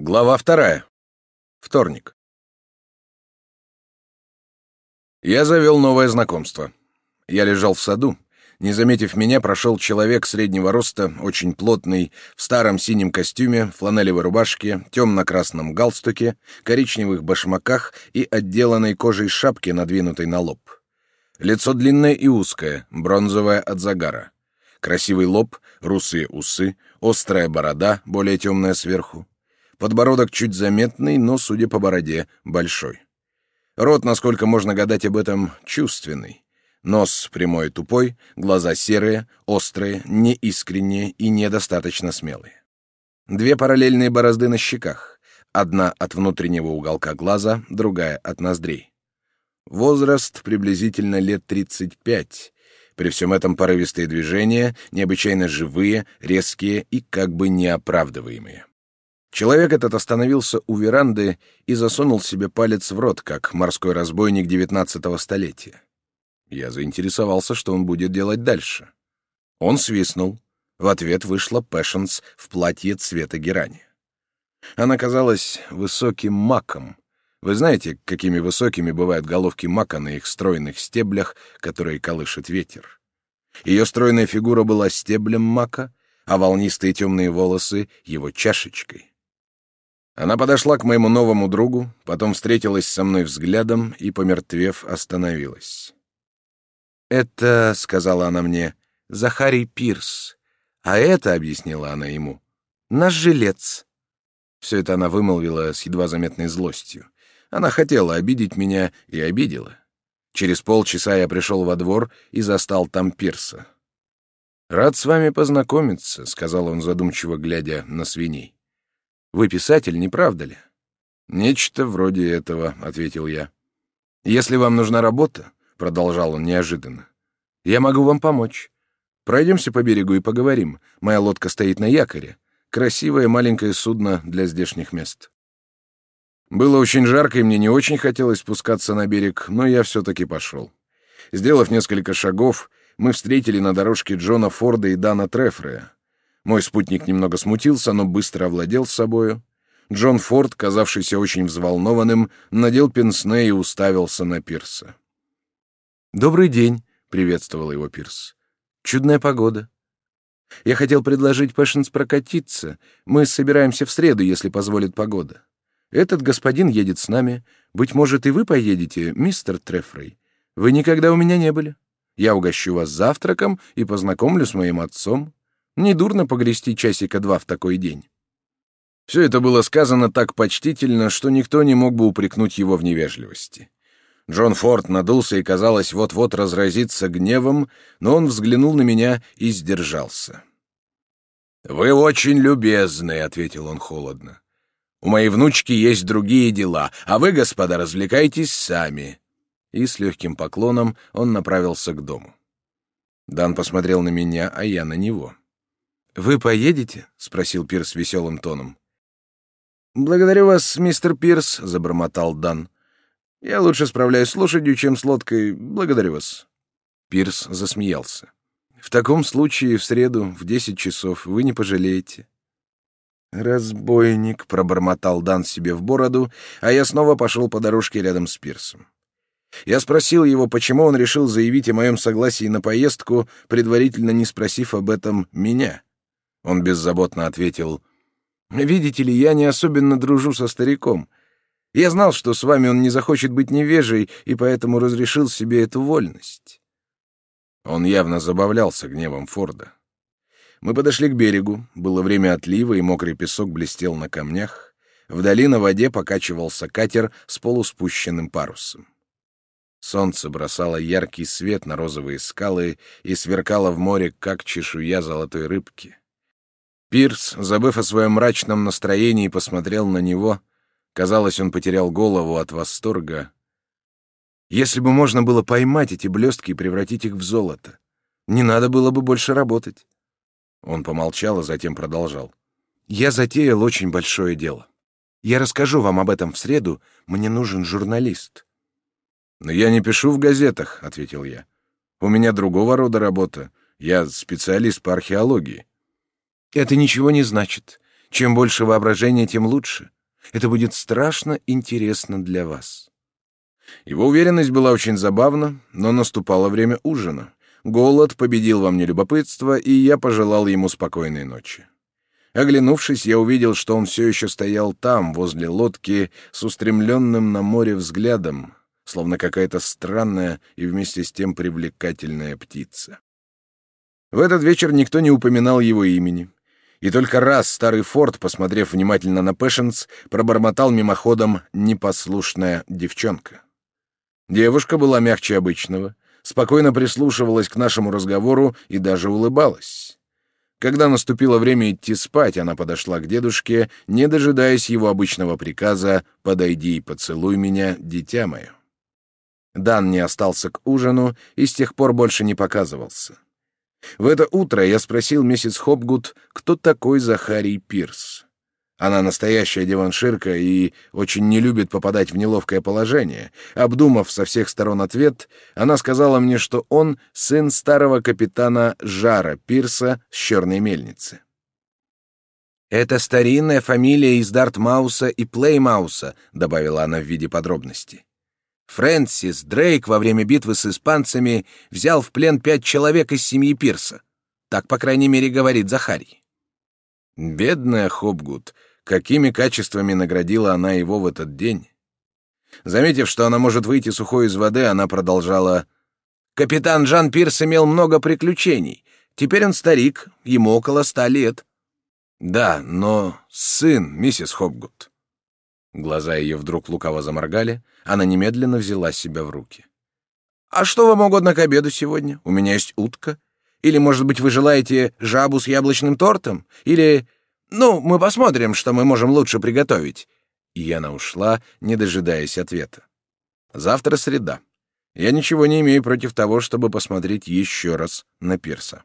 Глава вторая. Вторник. Я завел новое знакомство. Я лежал в саду. Не заметив меня, прошел человек среднего роста, очень плотный, в старом синем костюме, фланелевой рубашке, темно-красном галстуке, коричневых башмаках и отделанной кожей шапке, надвинутой на лоб. Лицо длинное и узкое, бронзовое от загара. Красивый лоб, русые усы, острая борода, более темная сверху. Подбородок чуть заметный, но, судя по бороде, большой. Рот, насколько можно гадать об этом, чувственный. Нос прямой и тупой, глаза серые, острые, неискренние и недостаточно смелые. Две параллельные борозды на щеках. Одна от внутреннего уголка глаза, другая от ноздрей. Возраст приблизительно лет 35. При всем этом порывистые движения, необычайно живые, резкие и как бы неоправдываемые. Человек этот остановился у веранды и засунул себе палец в рот, как морской разбойник девятнадцатого столетия. Я заинтересовался, что он будет делать дальше. Он свистнул. В ответ вышла Пэшенс в платье цвета герани. Она казалась высоким маком. Вы знаете, какими высокими бывают головки мака на их стройных стеблях, которые колышет ветер. Ее стройная фигура была стеблем мака, а волнистые темные волосы — его чашечкой. Она подошла к моему новому другу, потом встретилась со мной взглядом и, помертвев, остановилась. «Это, — сказала она мне, — Захарий Пирс, а это, — объяснила она ему, — наш жилец». Все это она вымолвила с едва заметной злостью. Она хотела обидеть меня и обидела. Через полчаса я пришел во двор и застал там Пирса. «Рад с вами познакомиться», — сказал он задумчиво, глядя на свиней. Вы писатель, не правда ли? Нечто вроде этого, ответил я. Если вам нужна работа, продолжал он неожиданно, я могу вам помочь. Пройдемся по берегу и поговорим. Моя лодка стоит на якоре. Красивое маленькое судно для здешних мест. Было очень жарко, и мне не очень хотелось спускаться на берег, но я все-таки пошел. Сделав несколько шагов, мы встретили на дорожке Джона Форда и Дана Трефрея. Мой спутник немного смутился, но быстро овладел собою. Джон Форд, казавшийся очень взволнованным, надел пенсне и уставился на Пирса. «Добрый день», — приветствовал его Пирс. «Чудная погода. Я хотел предложить Пэшенс прокатиться. Мы собираемся в среду, если позволит погода. Этот господин едет с нами. Быть может, и вы поедете, мистер Трефрей. Вы никогда у меня не были. Я угощу вас завтраком и познакомлю с моим отцом. Недурно погрести часика два в такой день. Все это было сказано так почтительно, что никто не мог бы упрекнуть его в невежливости. Джон Форд надулся и, казалось, вот-вот разразиться гневом, но он взглянул на меня и сдержался. «Вы очень любезны», — ответил он холодно. «У моей внучки есть другие дела, а вы, господа, развлекайтесь сами». И с легким поклоном он направился к дому. Дан посмотрел на меня, а я на него. «Вы поедете?» — спросил Пирс веселым тоном. «Благодарю вас, мистер Пирс», — забормотал Дан. «Я лучше справляюсь с лошадью, чем с лодкой. Благодарю вас». Пирс засмеялся. «В таком случае в среду в десять часов вы не пожалеете». «Разбойник», — пробормотал Дан себе в бороду, а я снова пошел по дорожке рядом с Пирсом. Я спросил его, почему он решил заявить о моем согласии на поездку, предварительно не спросив об этом меня. Он беззаботно ответил, «Видите ли, я не особенно дружу со стариком. Я знал, что с вами он не захочет быть невежей, и поэтому разрешил себе эту вольность». Он явно забавлялся гневом Форда. Мы подошли к берегу, было время отлива, и мокрый песок блестел на камнях. Вдали на воде покачивался катер с полуспущенным парусом. Солнце бросало яркий свет на розовые скалы и сверкало в море, как чешуя золотой рыбки. Пирс, забыв о своем мрачном настроении, посмотрел на него. Казалось, он потерял голову от восторга. Если бы можно было поймать эти блестки и превратить их в золото, не надо было бы больше работать. Он помолчал, а затем продолжал. «Я затеял очень большое дело. Я расскажу вам об этом в среду. Мне нужен журналист». «Но я не пишу в газетах», — ответил я. «У меня другого рода работа. Я специалист по археологии». Это ничего не значит. Чем больше воображения, тем лучше. Это будет страшно интересно для вас». Его уверенность была очень забавна, но наступало время ужина. Голод победил во мне любопытство, и я пожелал ему спокойной ночи. Оглянувшись, я увидел, что он все еще стоял там, возле лодки, с устремленным на море взглядом, словно какая-то странная и вместе с тем привлекательная птица. В этот вечер никто не упоминал его имени. И только раз старый Форд, посмотрев внимательно на Пэшенс, пробормотал мимоходом «непослушная девчонка». Девушка была мягче обычного, спокойно прислушивалась к нашему разговору и даже улыбалась. Когда наступило время идти спать, она подошла к дедушке, не дожидаясь его обычного приказа «подойди и поцелуй меня, дитя мое». Дан не остался к ужину и с тех пор больше не показывался. В это утро я спросил миссис Хопгуд, кто такой Захарий Пирс. Она настоящая деванширка и очень не любит попадать в неловкое положение. Обдумав со всех сторон ответ, она сказала мне, что он сын старого капитана Жара Пирса с черной мельницы. «Это старинная фамилия из Дартмауса и Плеймауса», — добавила она в виде подробности. Фрэнсис Дрейк во время битвы с испанцами взял в плен пять человек из семьи Пирса. Так, по крайней мере, говорит Захарий. Бедная Хопгуд, какими качествами наградила она его в этот день. Заметив, что она может выйти сухой из воды, она продолжала. «Капитан Жан Пирс имел много приключений. Теперь он старик, ему около ста лет». «Да, но сын, миссис Хопгуд». Глаза ее вдруг лукаво заморгали, она немедленно взяла себя в руки. «А что вам угодно к обеду сегодня? У меня есть утка. Или, может быть, вы желаете жабу с яблочным тортом? Или... Ну, мы посмотрим, что мы можем лучше приготовить». И она ушла, не дожидаясь ответа. «Завтра среда. Я ничего не имею против того, чтобы посмотреть еще раз на пирса».